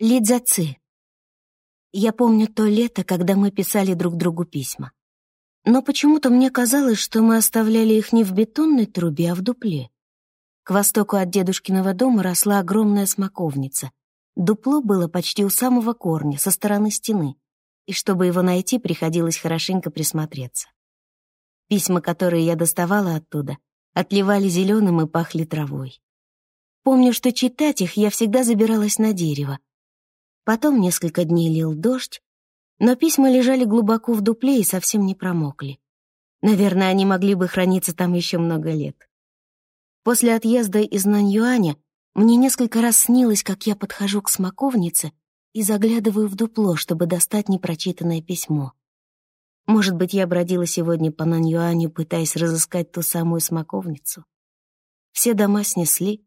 Лидзаци. Я помню то лето, когда мы писали друг другу письма. Но почему-то мне казалось, что мы оставляли их не в бетонной трубе, а в дупле. К востоку от дедушкиного дома росла огромная смоковница. Дупло было почти у самого корня, со стороны стены, и чтобы его найти, приходилось хорошенько присмотреться. Письма, которые я доставала оттуда, отливали зеленым и пахли травой. Помню, что читать их я всегда забиралась на дерево, Потом несколько дней лил дождь, но письма лежали глубоко в дупле и совсем не промокли. Наверное, они могли бы храниться там еще много лет. После отъезда из Наньюаня мне несколько раз снилось, как я подхожу к смоковнице и заглядываю в дупло, чтобы достать непрочитанное письмо. Может быть, я бродила сегодня по Наньюаню, пытаясь разыскать ту самую смоковницу. Все дома снесли.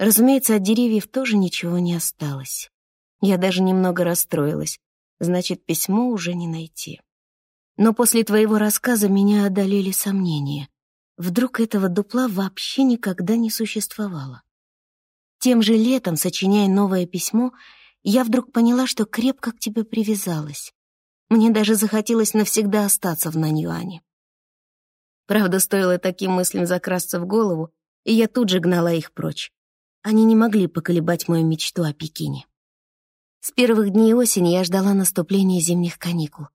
Разумеется, от деревьев тоже ничего не осталось. Я даже немного расстроилась. Значит, письмо уже не найти. Но после твоего рассказа меня одолели сомнения. Вдруг этого дупла вообще никогда не существовало. Тем же летом, сочиняя новое письмо, я вдруг поняла, что крепко к тебе привязалась. Мне даже захотелось навсегда остаться в Наньюане. Правда, стоило таким мыслям закрасться в голову, и я тут же гнала их прочь. Они не могли поколебать мою мечту о Пекине. С первых дней осени я ждала наступления зимних каникул.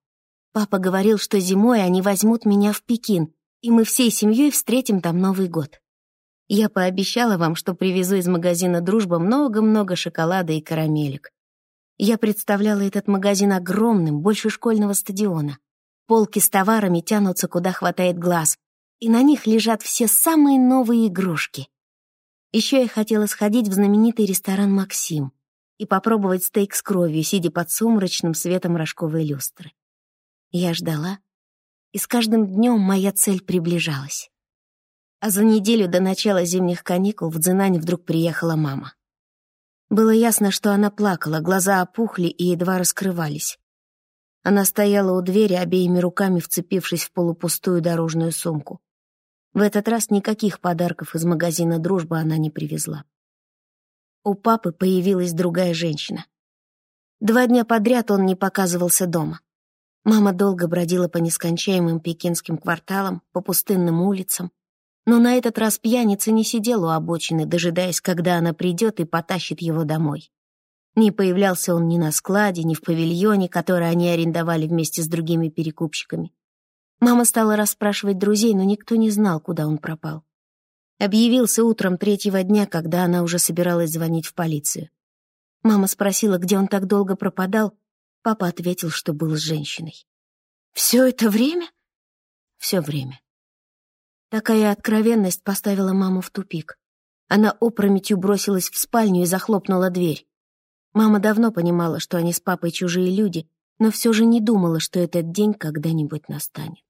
Папа говорил, что зимой они возьмут меня в Пекин, и мы всей семьей встретим там Новый год. Я пообещала вам, что привезу из магазина «Дружба» много-много шоколада и карамелек. Я представляла этот магазин огромным, больше школьного стадиона. Полки с товарами тянутся, куда хватает глаз, и на них лежат все самые новые игрушки. Еще я хотела сходить в знаменитый ресторан «Максим» и попробовать стейк с кровью, сидя под сумрачным светом рожковой люстры. Я ждала, и с каждым днем моя цель приближалась. А за неделю до начала зимних каникул в Дзинань вдруг приехала мама. Было ясно, что она плакала, глаза опухли и едва раскрывались. Она стояла у двери, обеими руками вцепившись в полупустую дорожную сумку. В этот раз никаких подарков из магазина «Дружба» она не привезла у папы появилась другая женщина. Два дня подряд он не показывался дома. Мама долго бродила по нескончаемым пекинским кварталам, по пустынным улицам. Но на этот раз пьяница не сидел у обочины, дожидаясь, когда она придет и потащит его домой. Не появлялся он ни на складе, ни в павильоне, который они арендовали вместе с другими перекупщиками. Мама стала расспрашивать друзей, но никто не знал, куда он пропал. Объявился утром третьего дня, когда она уже собиралась звонить в полицию. Мама спросила, где он так долго пропадал. Папа ответил, что был с женщиной. «Все это время?» «Все время». Такая откровенность поставила маму в тупик. Она опрометью бросилась в спальню и захлопнула дверь. Мама давно понимала, что они с папой чужие люди, но все же не думала, что этот день когда-нибудь настанет.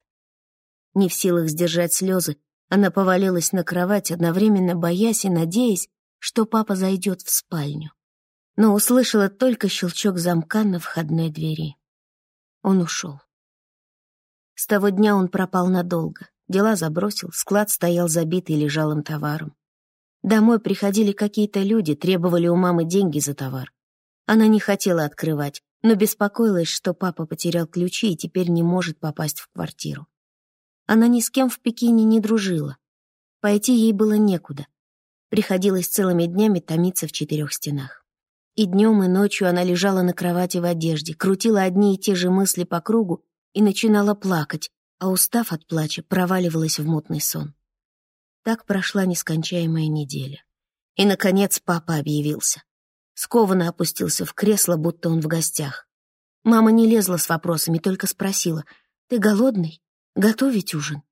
Не в силах сдержать слезы, она повалилась на кровать, одновременно боясь и надеясь, что папа зайдет в спальню. Но услышала только щелчок замка на входной двери. Он ушел. С того дня он пропал надолго. Дела забросил, склад стоял забитый лежалым товаром. Домой приходили какие-то люди, требовали у мамы деньги за товар. Она не хотела открывать, но беспокоилась, что папа потерял ключи и теперь не может попасть в квартиру. Она ни с кем в Пекине не дружила. Пойти ей было некуда. Приходилось целыми днями томиться в четырех стенах. И днем, и ночью она лежала на кровати в одежде, крутила одни и те же мысли по кругу и начинала плакать, а устав от плача, проваливалась в мутный сон. Так прошла нескончаемая неделя. И, наконец, папа объявился. Скованно опустился в кресло, будто он в гостях. Мама не лезла с вопросами, только спросила, «Ты голодный?» Готовить ужин.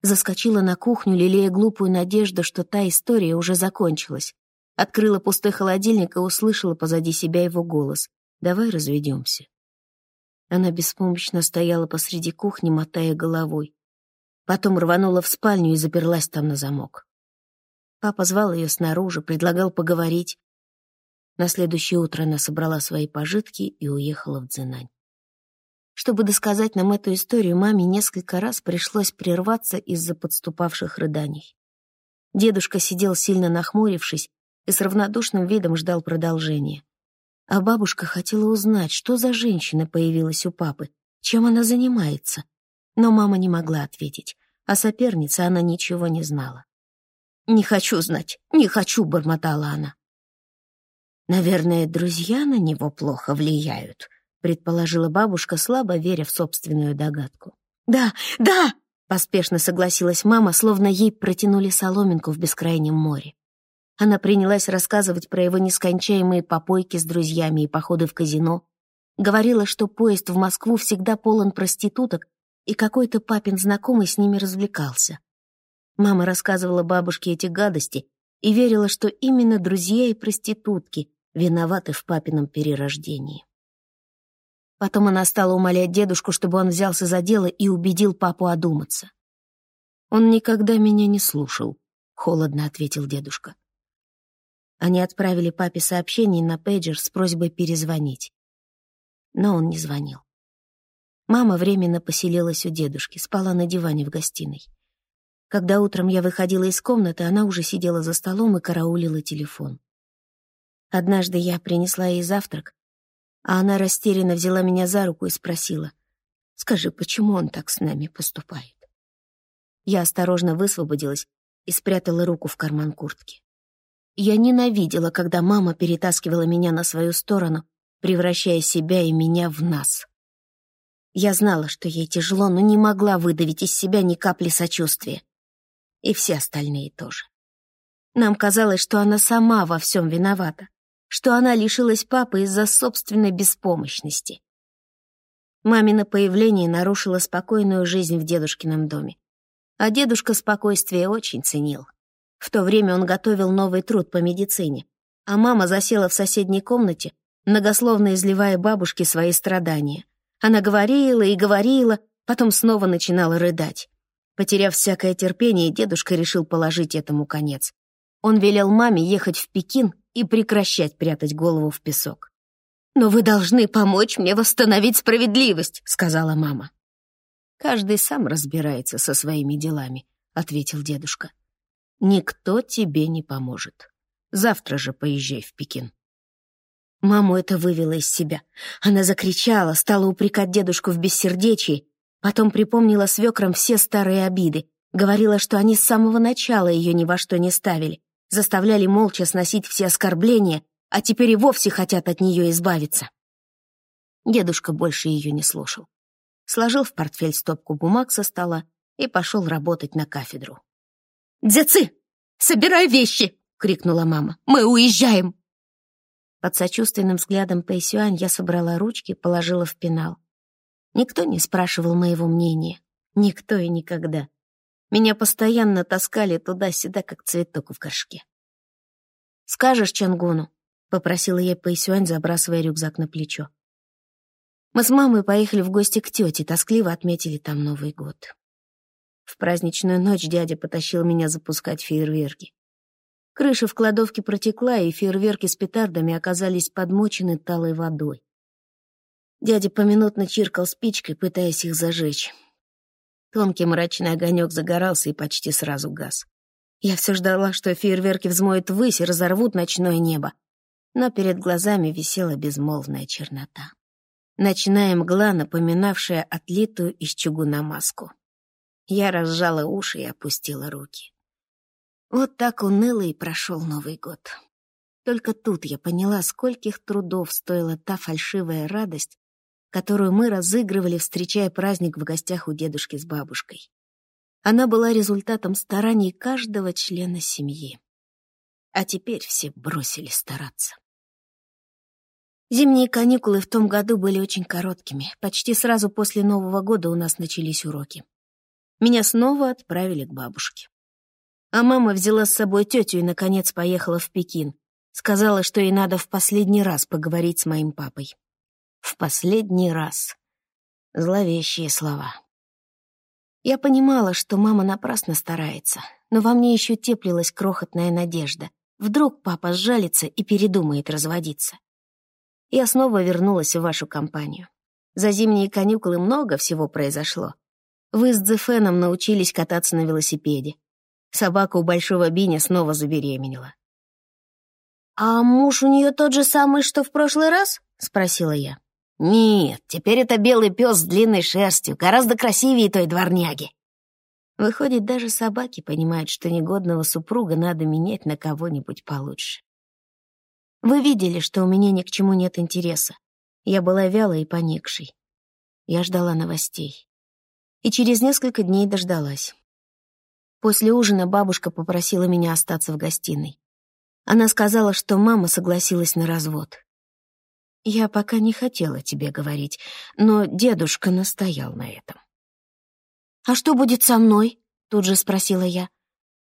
Заскочила на кухню, лелея глупую надежду, что та история уже закончилась. Открыла пустой холодильник и услышала позади себя его голос. «Давай разведемся». Она беспомощно стояла посреди кухни, мотая головой. Потом рванула в спальню и заперлась там на замок. Папа звал ее снаружи, предлагал поговорить. На следующее утро она собрала свои пожитки и уехала в Дзинань. Чтобы досказать нам эту историю, маме несколько раз пришлось прерваться из-за подступавших рыданий. Дедушка сидел сильно нахмурившись и с равнодушным видом ждал продолжения. А бабушка хотела узнать, что за женщина появилась у папы, чем она занимается. Но мама не могла ответить, а соперница она ничего не знала. «Не хочу знать, не хочу», — бормотала она. «Наверное, друзья на него плохо влияют», — предположила бабушка, слабо веря в собственную догадку. «Да, да!» — поспешно согласилась мама, словно ей протянули соломинку в бескрайнем море. Она принялась рассказывать про его нескончаемые попойки с друзьями и походы в казино. Говорила, что поезд в Москву всегда полон проституток, и какой-то папин знакомый с ними развлекался. Мама рассказывала бабушке эти гадости и верила, что именно друзья и проститутки виноваты в папином перерождении. Потом она стала умолять дедушку, чтобы он взялся за дело и убедил папу одуматься. «Он никогда меня не слушал», — холодно ответил дедушка. Они отправили папе сообщение на пейджер с просьбой перезвонить. Но он не звонил. Мама временно поселилась у дедушки, спала на диване в гостиной. Когда утром я выходила из комнаты, она уже сидела за столом и караулила телефон. Однажды я принесла ей завтрак, а она растерянно взяла меня за руку и спросила, «Скажи, почему он так с нами поступает?» Я осторожно высвободилась и спрятала руку в карман куртки. Я ненавидела, когда мама перетаскивала меня на свою сторону, превращая себя и меня в нас. Я знала, что ей тяжело, но не могла выдавить из себя ни капли сочувствия. И все остальные тоже. Нам казалось, что она сама во всем виновата, что она лишилась папы из-за собственной беспомощности. Мамино появление нарушило спокойную жизнь в дедушкином доме. А дедушка спокойствие очень ценил. В то время он готовил новый труд по медицине, а мама засела в соседней комнате, многословно изливая бабушке свои страдания. Она говорила и говорила, потом снова начинала рыдать. Потеряв всякое терпение, дедушка решил положить этому конец. Он велел маме ехать в Пекин и прекращать прятать голову в песок. «Но вы должны помочь мне восстановить справедливость», — сказала мама. «Каждый сам разбирается со своими делами», — ответил дедушка. Никто тебе не поможет. Завтра же поезжай в Пекин. Маму это вывело из себя. Она закричала, стала упрекать дедушку в бессердечии, потом припомнила свекрам все старые обиды, говорила, что они с самого начала ее ни во что не ставили, заставляли молча сносить все оскорбления, а теперь и вовсе хотят от нее избавиться. Дедушка больше ее не слушал. Сложил в портфель стопку бумаг со стола и пошел работать на кафедру. «Дзяцы, собирай вещи!» — крикнула мама. «Мы уезжаем!» Под сочувственным взглядом Пэйсюань я собрала ручки, положила в пенал. Никто не спрашивал моего мнения. Никто и никогда. Меня постоянно таскали туда-сюда, как цветок в горшке. «Скажешь Чангуну?» — попросила я Пэйсюань, забрасывая рюкзак на плечо. Мы с мамой поехали в гости к тете, тоскливо отметили там Новый год. В праздничную ночь дядя потащил меня запускать фейерверки. Крыша в кладовке протекла, и фейерверки с петардами оказались подмочены талой водой. Дядя поминутно чиркал спичкой, пытаясь их зажечь. Тонкий мрачный огонек загорался и почти сразу гас. Я все ждала, что фейерверки взмоют ввысь и разорвут ночное небо. Но перед глазами висела безмолвная чернота. Ночная мгла, напоминавшая отлитую из чугуна маску. Я разжала уши и опустила руки. Вот так уныло и прошел Новый год. Только тут я поняла, скольких трудов стоила та фальшивая радость, которую мы разыгрывали, встречая праздник в гостях у дедушки с бабушкой. Она была результатом стараний каждого члена семьи. А теперь все бросили стараться. Зимние каникулы в том году были очень короткими. Почти сразу после Нового года у нас начались уроки меня снова отправили к бабушке. А мама взяла с собой тетю и, наконец, поехала в Пекин. Сказала, что ей надо в последний раз поговорить с моим папой. В последний раз. Зловещие слова. Я понимала, что мама напрасно старается, но во мне еще теплилась крохотная надежда. Вдруг папа сжалится и передумает разводиться. Я снова вернулась в вашу компанию. За зимние каникулы много всего произошло. Вы с Дзефеном научились кататься на велосипеде. Собака у Большого Биня снова забеременела. «А муж у нее тот же самый, что в прошлый раз?» — спросила я. «Нет, теперь это белый пес с длинной шерстью, гораздо красивее той дворняги». Выходит, даже собаки понимают, что негодного супруга надо менять на кого-нибудь получше. Вы видели, что у меня ни к чему нет интереса. Я была вялой и поникшей. Я ждала новостей. И через несколько дней дождалась. После ужина бабушка попросила меня остаться в гостиной. Она сказала, что мама согласилась на развод. Я пока не хотела тебе говорить, но дедушка настоял на этом. «А что будет со мной?» — тут же спросила я.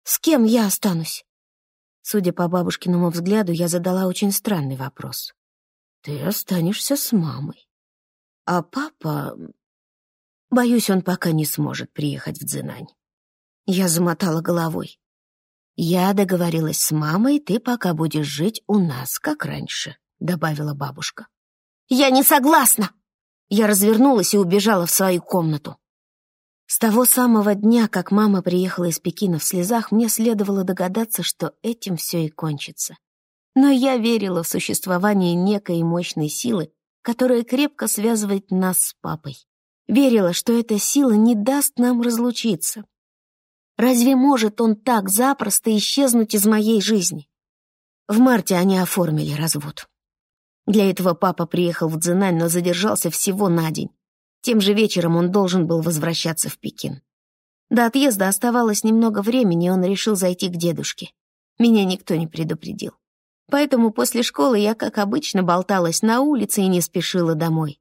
«С кем я останусь?» Судя по бабушкиному взгляду, я задала очень странный вопрос. «Ты останешься с мамой. А папа... Боюсь, он пока не сможет приехать в Дзинань». Я замотала головой. «Я договорилась с мамой, ты пока будешь жить у нас, как раньше», — добавила бабушка. «Я не согласна!» Я развернулась и убежала в свою комнату. С того самого дня, как мама приехала из Пекина в слезах, мне следовало догадаться, что этим все и кончится. Но я верила в существование некой мощной силы, которая крепко связывает нас с папой. Верила, что эта сила не даст нам разлучиться. Разве может он так запросто исчезнуть из моей жизни? В марте они оформили развод. Для этого папа приехал в Цзинань, но задержался всего на день. Тем же вечером он должен был возвращаться в Пекин. До отъезда оставалось немного времени, и он решил зайти к дедушке. Меня никто не предупредил. Поэтому после школы я, как обычно, болталась на улице и не спешила домой.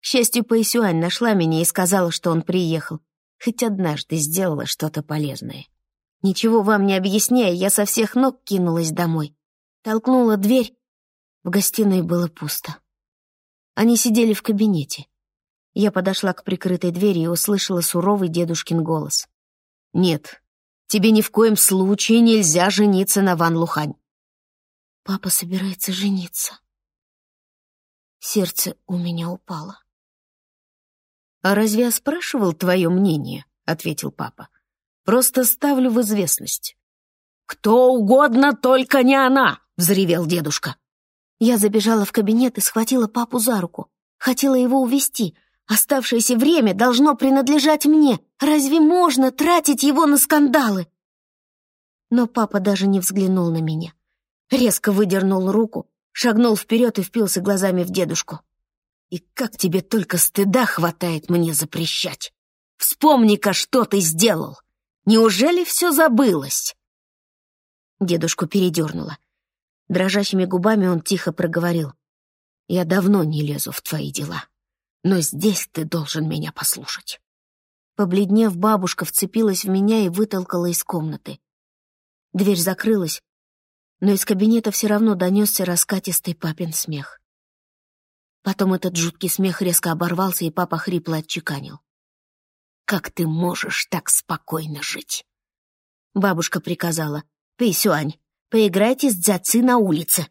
К счастью, Пэйсюань нашла меня и сказала, что он приехал. Хоть однажды сделала что-то полезное. Ничего вам не объясняя, я со всех ног кинулась домой. Толкнула дверь. В гостиной было пусто. Они сидели в кабинете. Я подошла к прикрытой двери и услышала суровый дедушкин голос. «Нет, тебе ни в коем случае нельзя жениться на Ван Лухань». «Папа собирается жениться». Сердце у меня упало. «А разве я спрашивал твое мнение?» — ответил папа. «Просто ставлю в известность». «Кто угодно, только не она!» — взревел дедушка. Я забежала в кабинет и схватила папу за руку. Хотела его увести, Оставшееся время должно принадлежать мне. Разве можно тратить его на скандалы? Но папа даже не взглянул на меня. Резко выдернул руку, шагнул вперед и впился глазами в дедушку. И как тебе только стыда хватает мне запрещать. Вспомни-ка, что ты сделал. Неужели все забылось? Дедушку передернуло. Дрожащими губами он тихо проговорил. «Я давно не лезу в твои дела но здесь ты должен меня послушать». Побледнев, бабушка вцепилась в меня и вытолкала из комнаты. Дверь закрылась, но из кабинета все равно донесся раскатистый папин смех. Потом этот жуткий смех резко оборвался, и папа хрипло отчеканил. «Как ты можешь так спокойно жить?» Бабушка приказала. «Пэйсюань, поиграйте с дзяци на улице».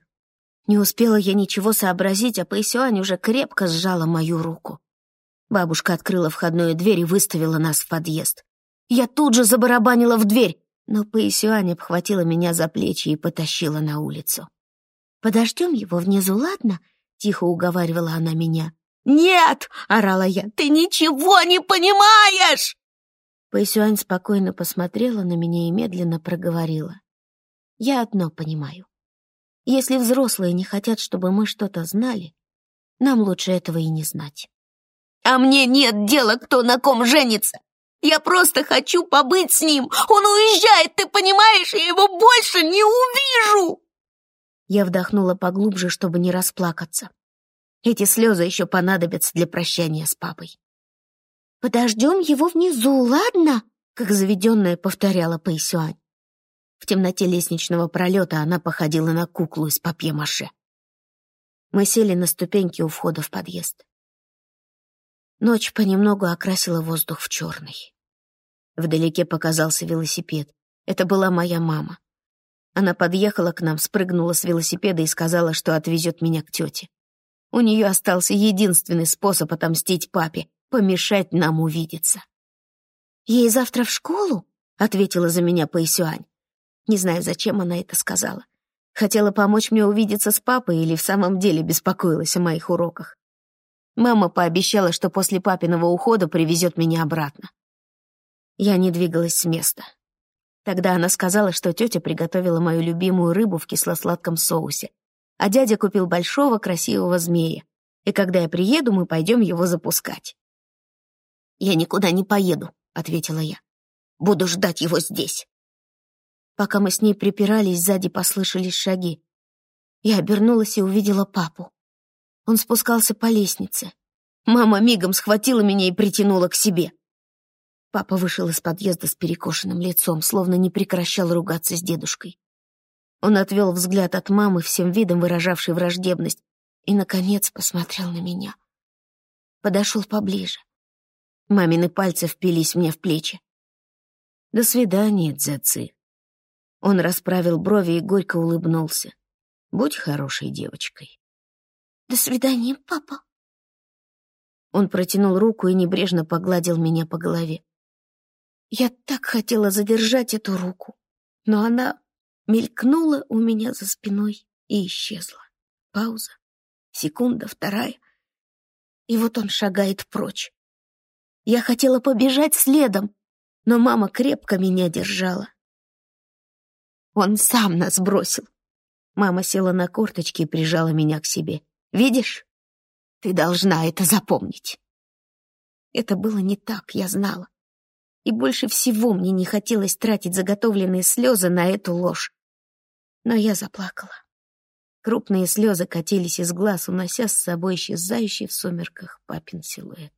Не успела я ничего сообразить, а Пэйсюань уже крепко сжала мою руку. Бабушка открыла входную дверь и выставила нас в подъезд. Я тут же забарабанила в дверь, но Пэйсюань обхватила меня за плечи и потащила на улицу. «Подождем его внизу, ладно?» — тихо уговаривала она меня. «Нет!» — орала я. «Ты ничего не понимаешь!» Пэйсюань спокойно посмотрела на меня и медленно проговорила. «Я одно понимаю. Если взрослые не хотят, чтобы мы что-то знали, нам лучше этого и не знать. А мне нет дела, кто на ком женится. Я просто хочу побыть с ним. Он уезжает, ты понимаешь, я его больше не увижу. Я вдохнула поглубже, чтобы не расплакаться. Эти слезы еще понадобятся для прощания с папой. «Подождем его внизу, ладно?» — как заведенная повторяла Пэйсюань. В темноте лестничного пролета она походила на куклу из папье-маше. Мы сели на ступеньки у входа в подъезд. Ночь понемногу окрасила воздух в черный. Вдалеке показался велосипед. Это была моя мама. Она подъехала к нам, спрыгнула с велосипеда и сказала, что отвезет меня к тете. У нее остался единственный способ отомстить папе — помешать нам увидеться. «Ей завтра в школу?» — ответила за меня Пэйсюань. Не знаю, зачем она это сказала. Хотела помочь мне увидеться с папой или в самом деле беспокоилась о моих уроках. Мама пообещала, что после папиного ухода привезет меня обратно. Я не двигалась с места. Тогда она сказала, что тетя приготовила мою любимую рыбу в кисло-сладком соусе, а дядя купил большого красивого змея, и когда я приеду, мы пойдем его запускать. «Я никуда не поеду», — ответила я. «Буду ждать его здесь». Пока мы с ней припирались, сзади послышались шаги. Я обернулась и увидела папу. Он спускался по лестнице. Мама мигом схватила меня и притянула к себе. Папа вышел из подъезда с перекошенным лицом, словно не прекращал ругаться с дедушкой. Он отвел взгляд от мамы, всем видом выражавшей враждебность, и, наконец, посмотрел на меня. Подошел поближе. Мамины пальцы впились мне в плечи. «До свидания, Дзэци», он расправил брови и горько улыбнулся. «Будь хорошей девочкой». «До свидания, папа». Он протянул руку и небрежно погладил меня по голове. Я так хотела задержать эту руку, но она мелькнула у меня за спиной и исчезла. Пауза, секунда, вторая. И вот он шагает прочь. Я хотела побежать следом, но мама крепко меня держала. Он сам нас бросил. Мама села на корточки и прижала меня к себе. Видишь? Ты должна это запомнить. Это было не так, я знала. И больше всего мне не хотелось тратить заготовленные слезы на эту ложь. Но я заплакала. Крупные слезы катились из глаз, унося с собой исчезающий в сумерках папин силуэт.